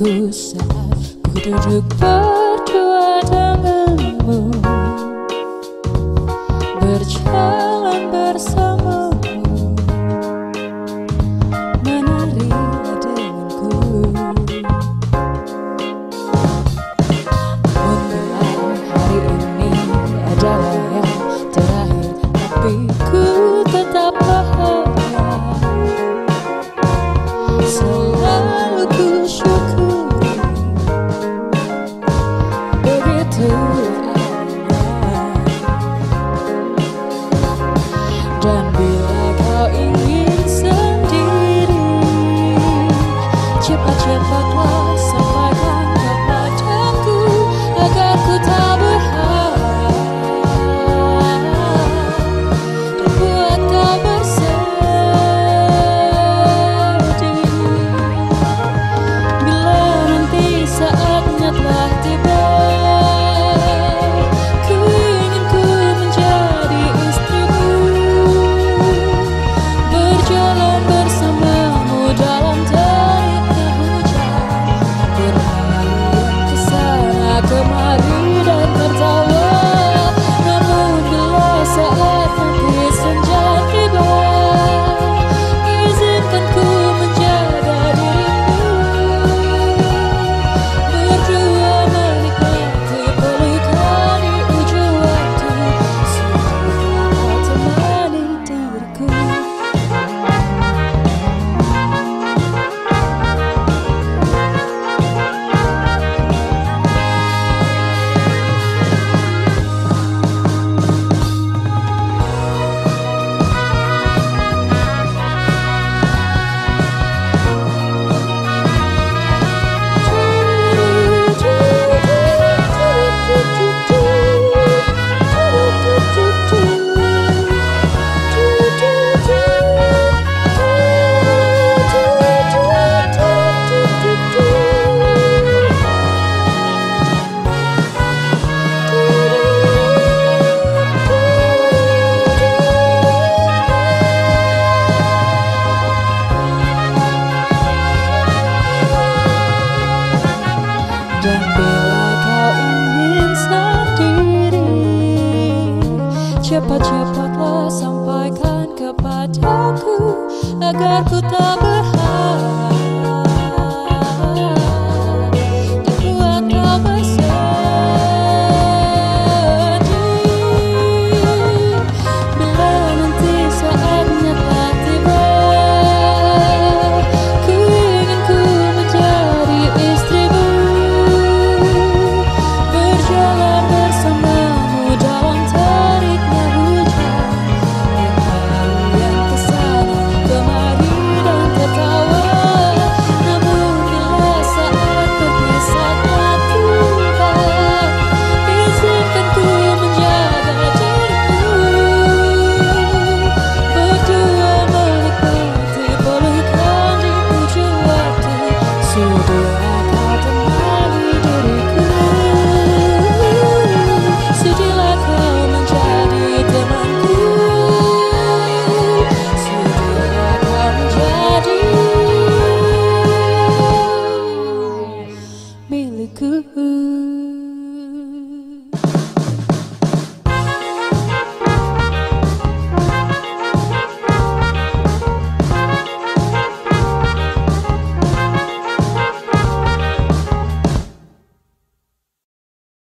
ku saat ku duduk berdua denganmu Berjalan cepat-cepatlah sampaikan kepadaku agar ku tak berhenti.